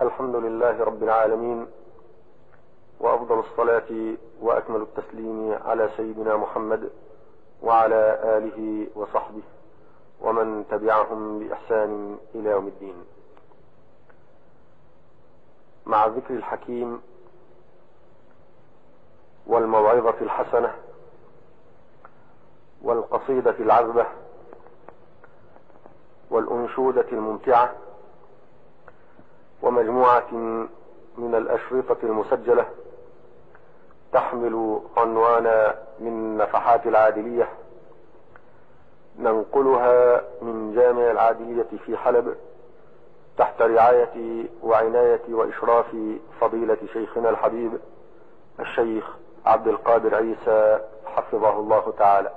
الحمد لله رب العالمين وأفضل الصلاة وأكمل التسليم على سيدنا محمد وعلى آله وصحبه ومن تبعهم بإحسان إلى يوم الدين. مع الذكر الحكيم والموعظة الحسنة والقصيدة العذبة والأنشودة الممتعة ومجموعة من الأشرطة المسجلة تحمل عنوان من نفحات العادلية ننقلها من جامع العادلية في حلب تحت رعاية وعناية وإشراف فضيلة شيخنا الحبيب الشيخ عبد القادر عيسى حفظه الله تعالى.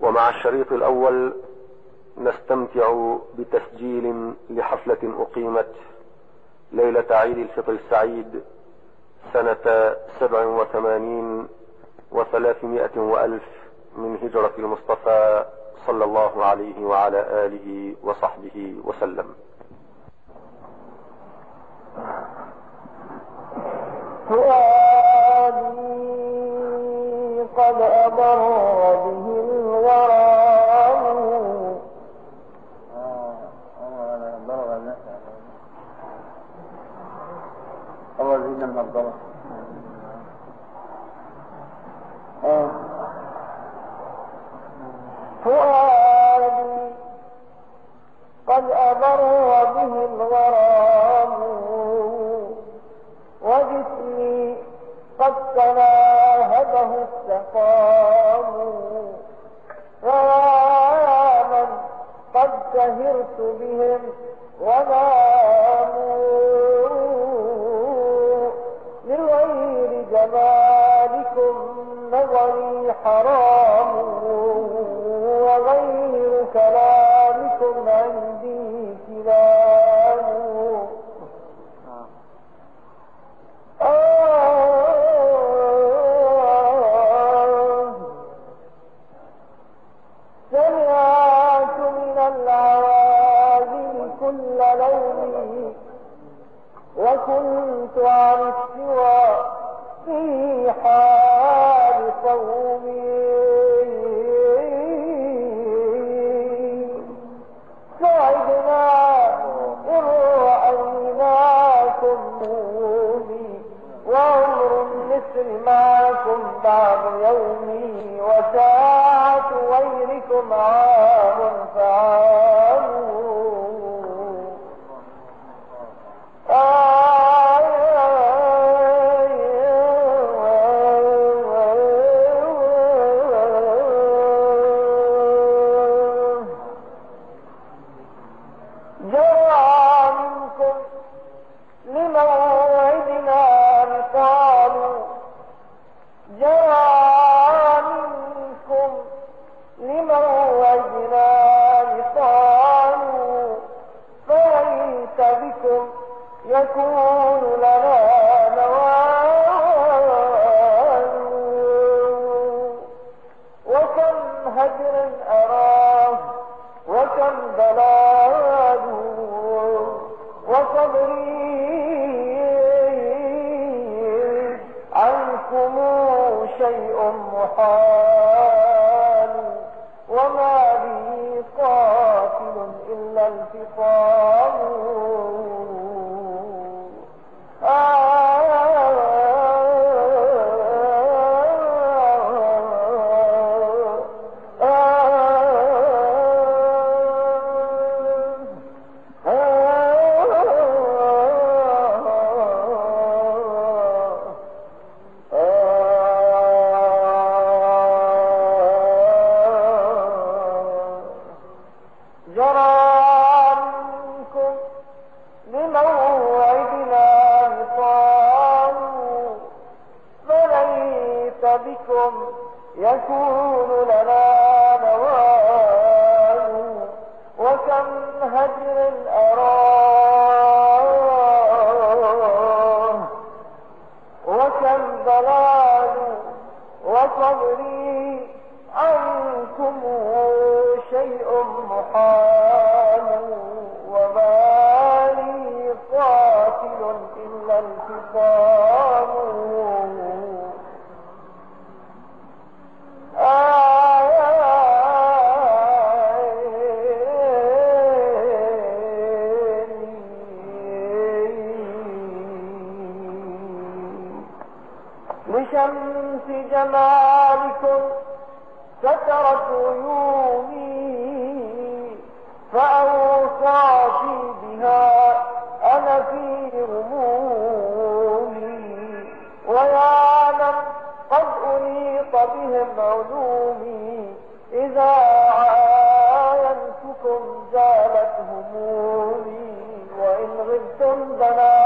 ومع الشريط الأول نستمتع بتسجيل لحفلة أقيمت ليلة عيد الفطر السعيد سنة سبع وثمانين وثلاثمائة وألف من هجرة المصطفى صلى الله عليه وعلى آله وصحبه وسلم. فؤادي قد أضر فؤادي قد أضر به الغرام وجسمي قد تناهبه السقام من قد سهرت بهم وناموا لغير جمالكم نظري حرام كلامكم عندي كلام آه. سمعت من العوازل كل لوني وكنت عن معكم بعض يومي وساعة غيركم عام فعام ربنا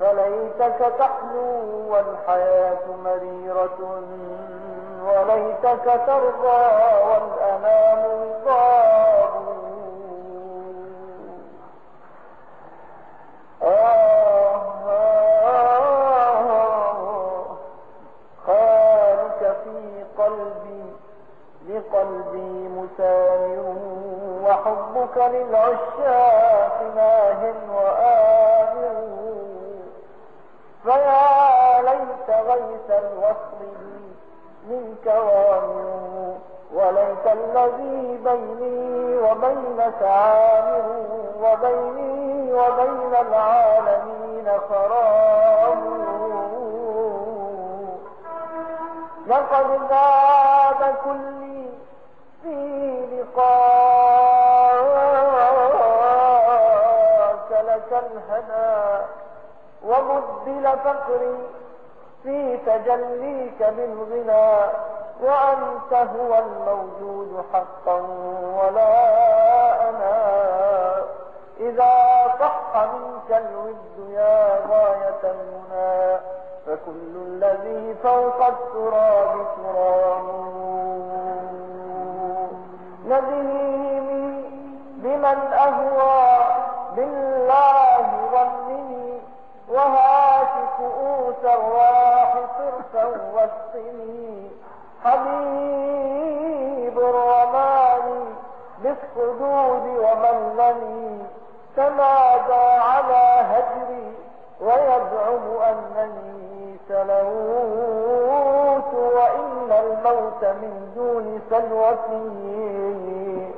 فليتك تحلو والحياة مريرة وليتك ترضى والأنام رضاه الهدى ومذل فقري في تجليك من غنى وأنت هو الموجود حقا ولا أنا. إذا صح منك الود يا غاية المنى فكل الذي فوق التراب تراب. نبيه بمن أهوى بالله وهاتف أوس الراح صرفا والصني حبيب الرمان بالصدود وملني. تمادى على هجري ويزعم أنني سلوت وإن الموت من دون سلوتي نديني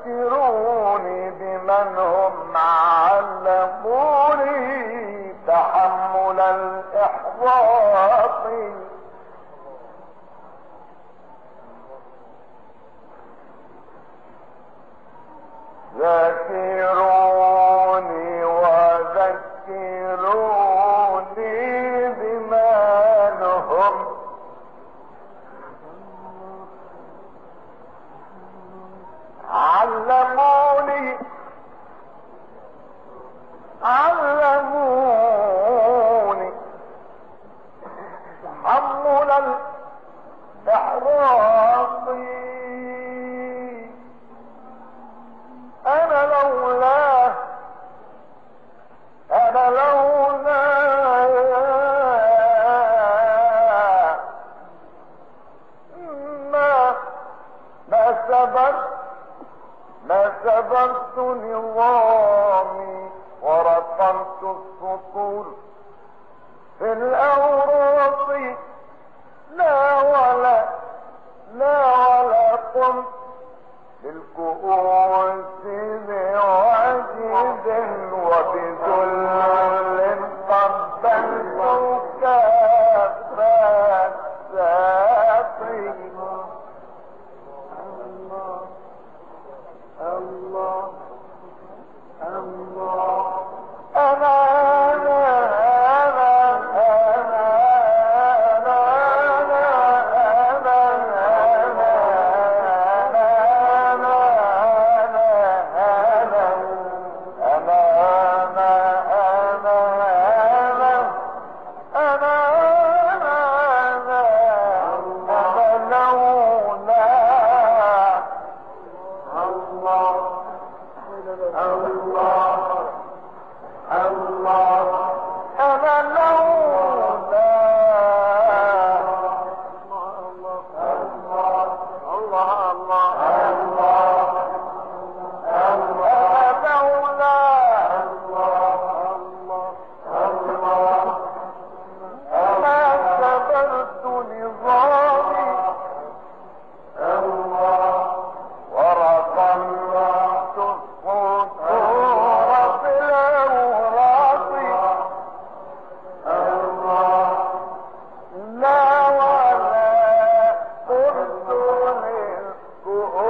وذكروني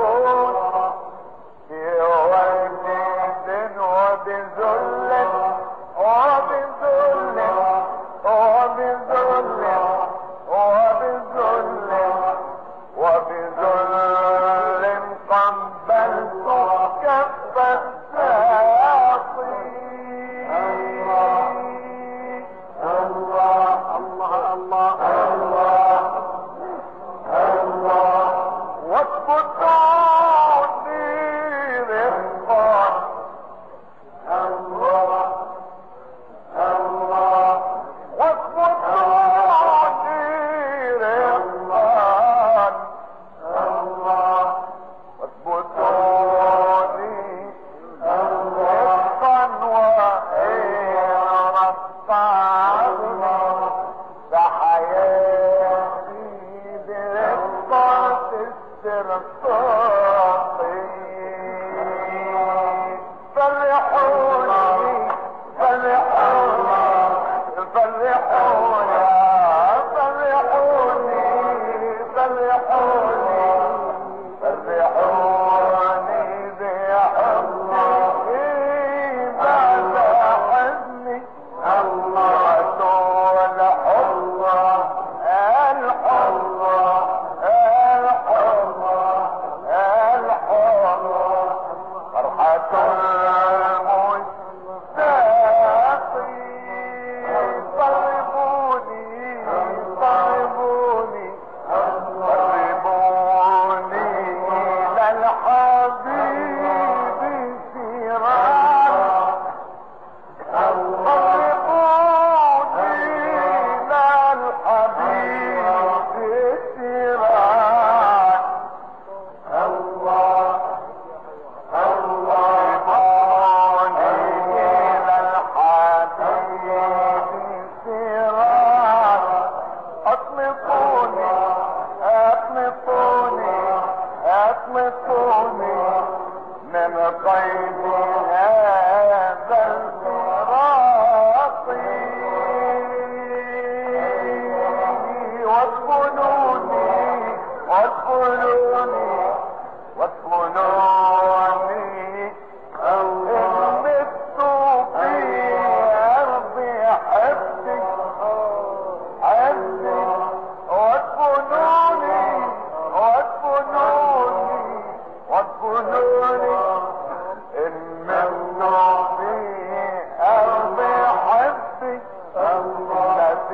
Oh.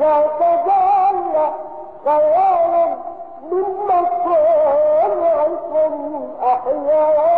إذا تجلى خيال من مصانعكم أحياء. ما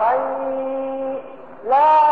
حي لا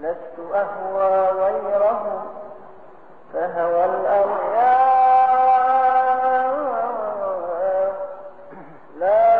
لست أهوى غيرهم فهوى الأغيار لا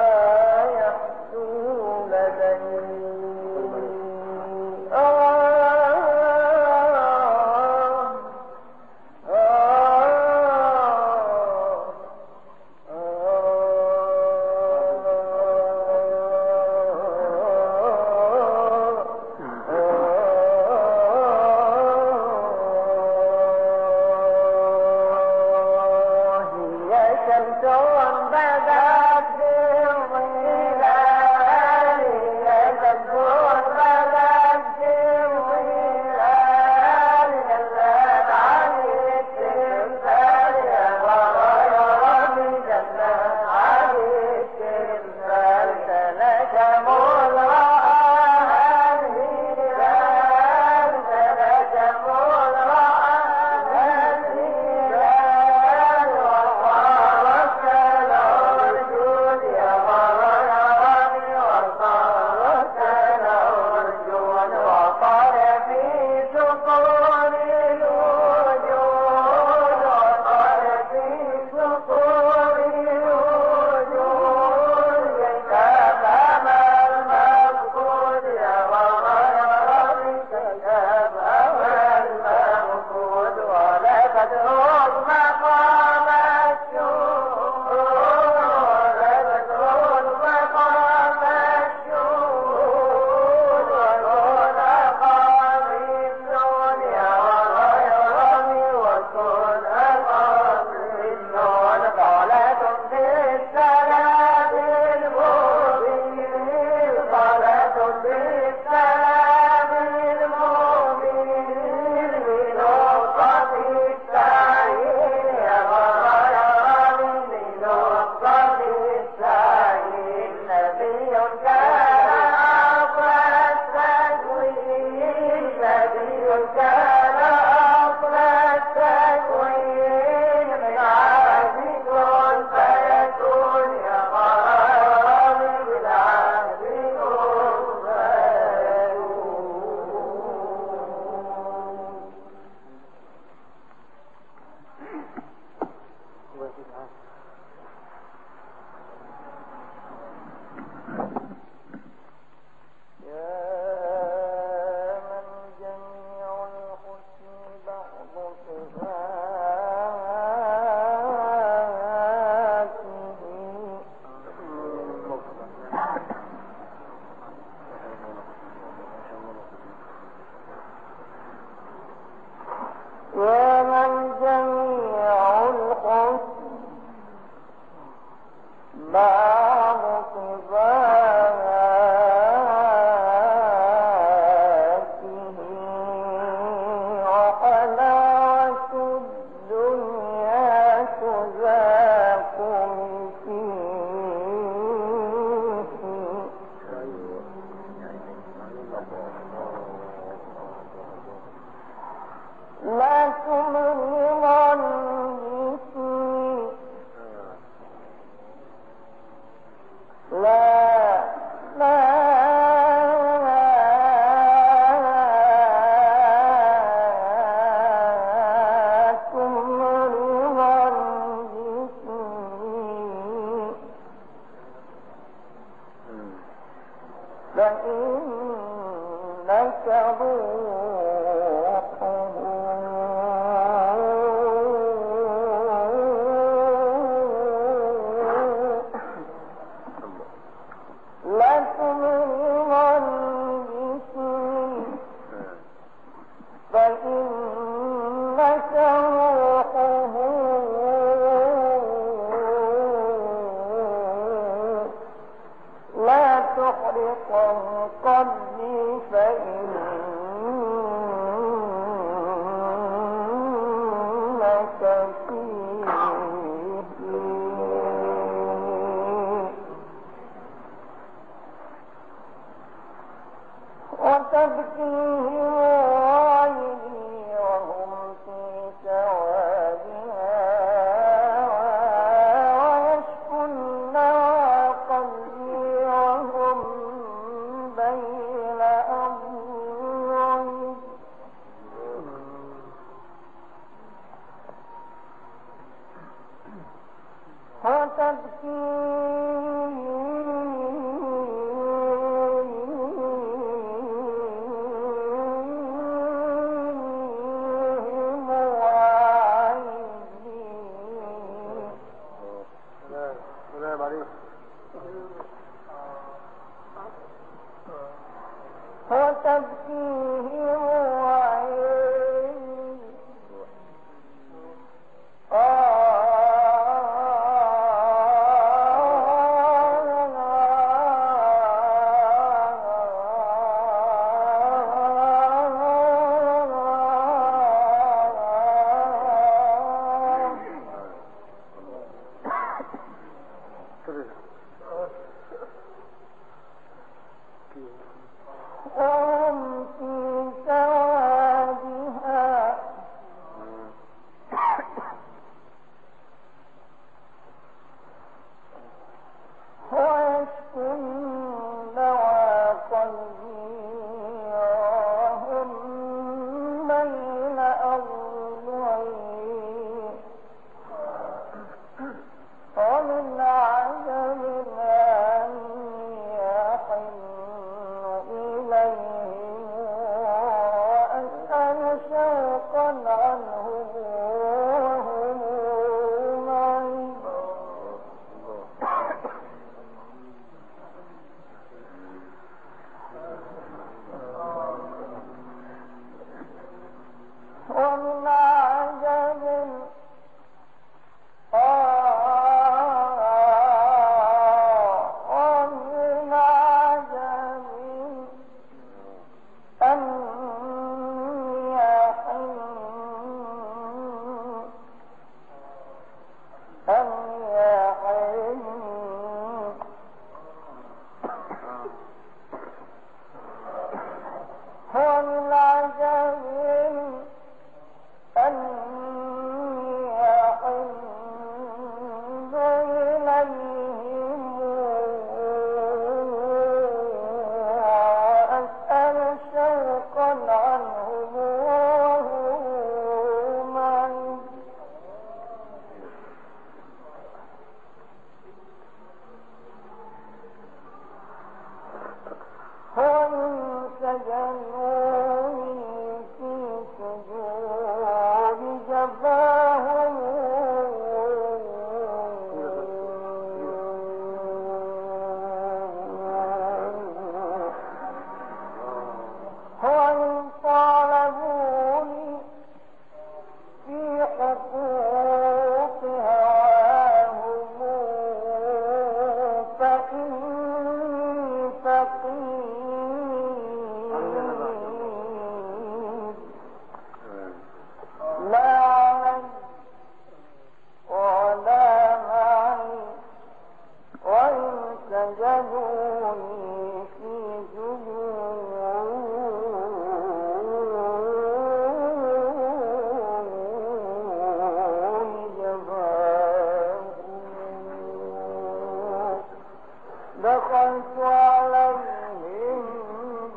دخلت عليهم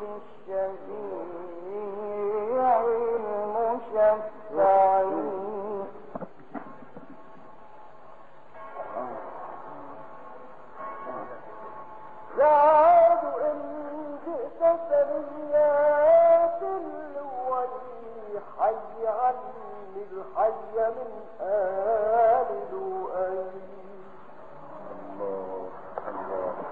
بالشفيع المشفع زاد إن جئت سريات الولي حي عن الحي من آل لؤي. الله الله.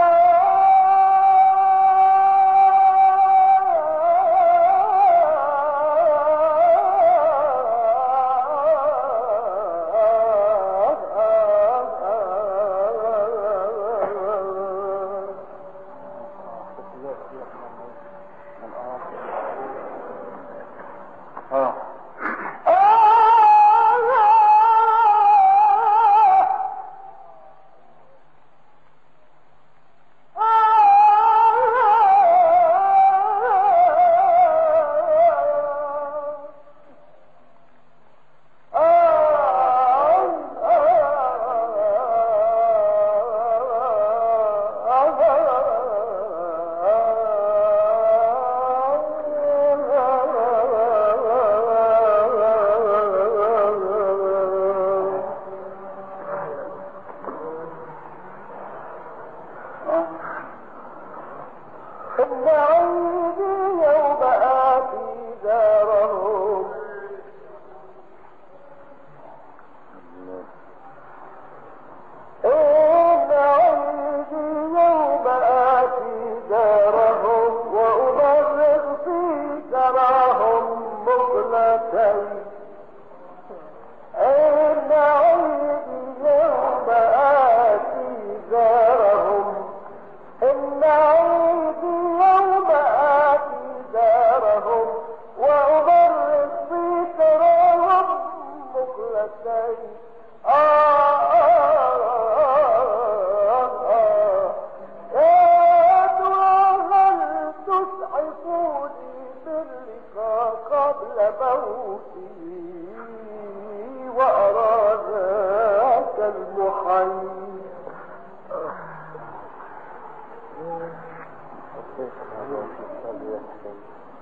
Thank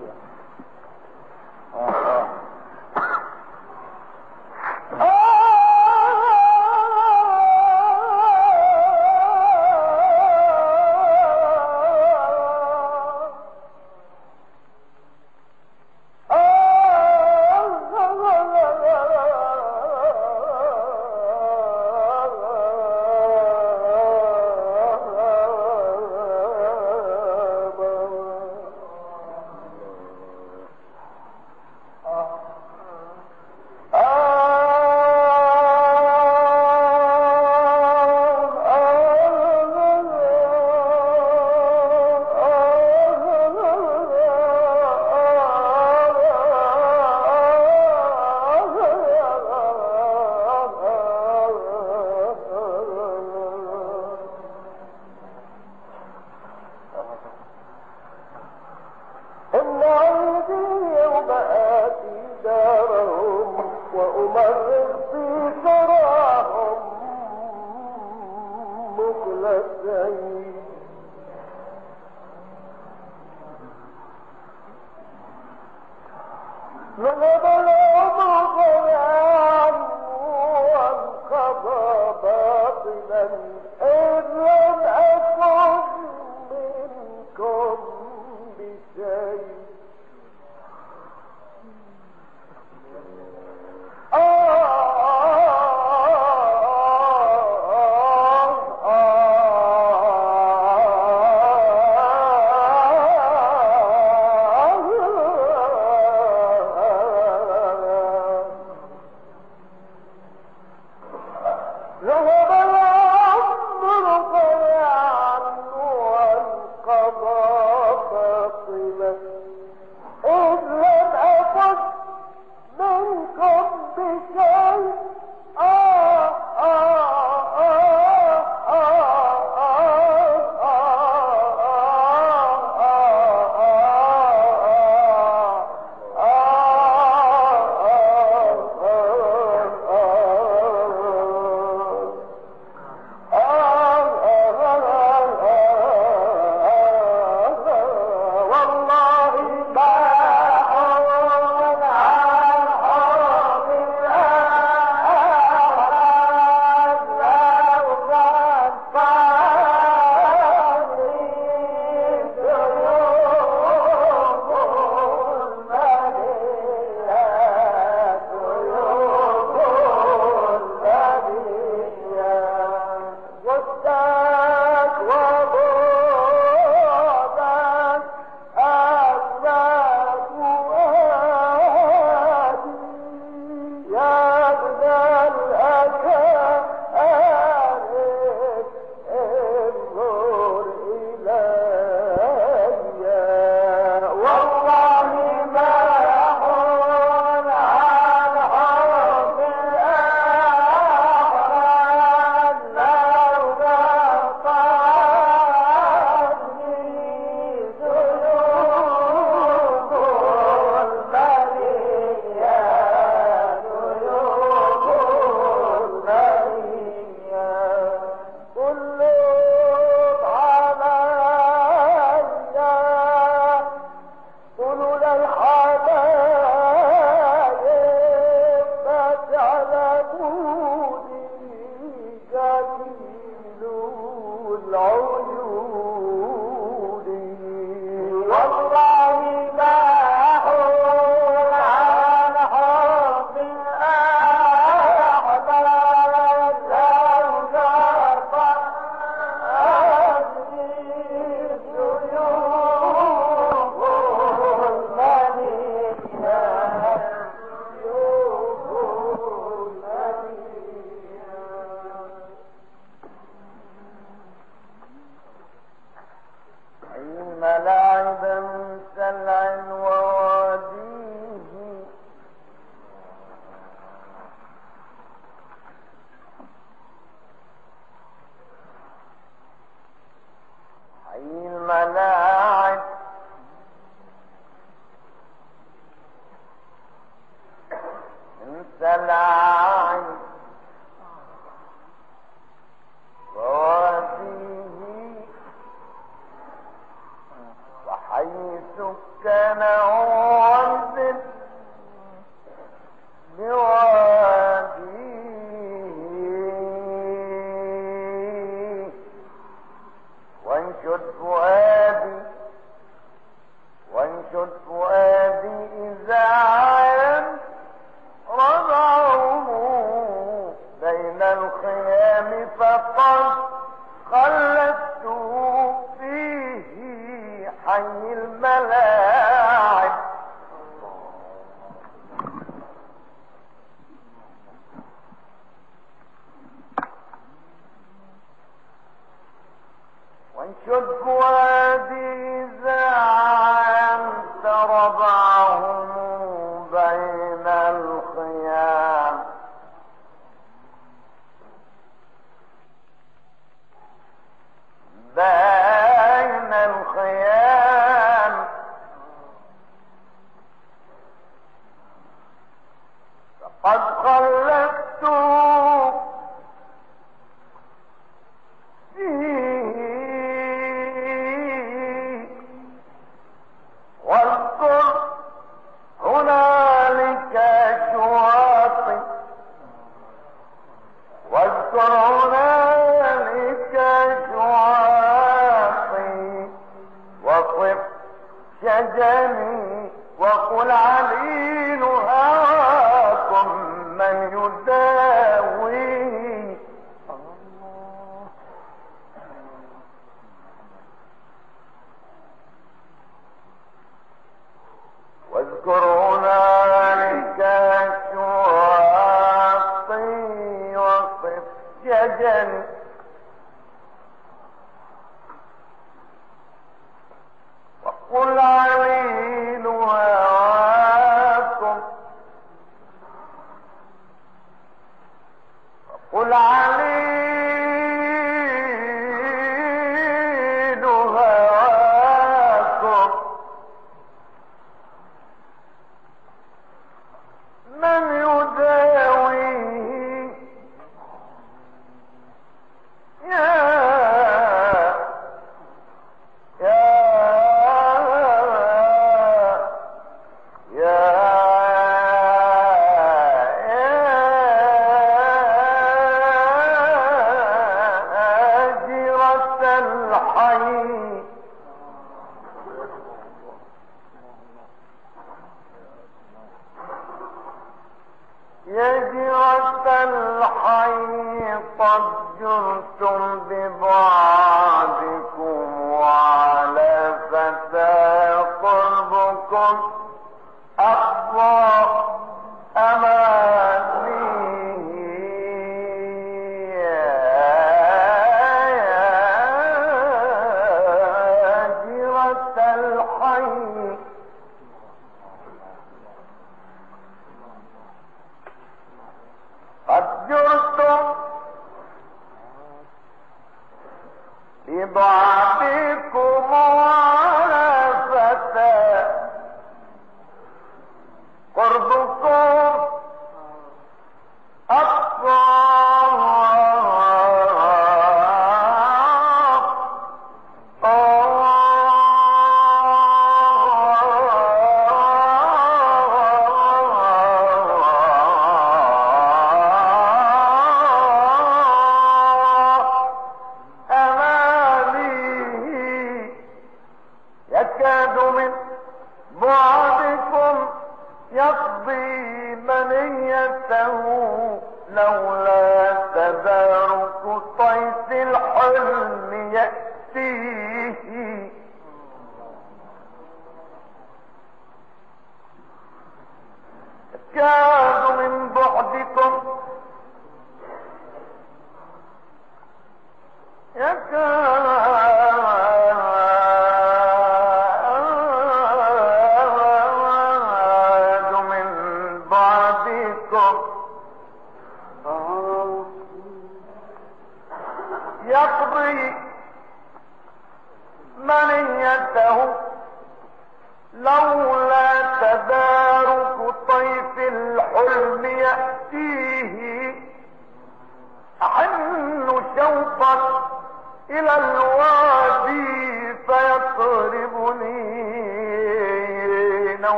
you.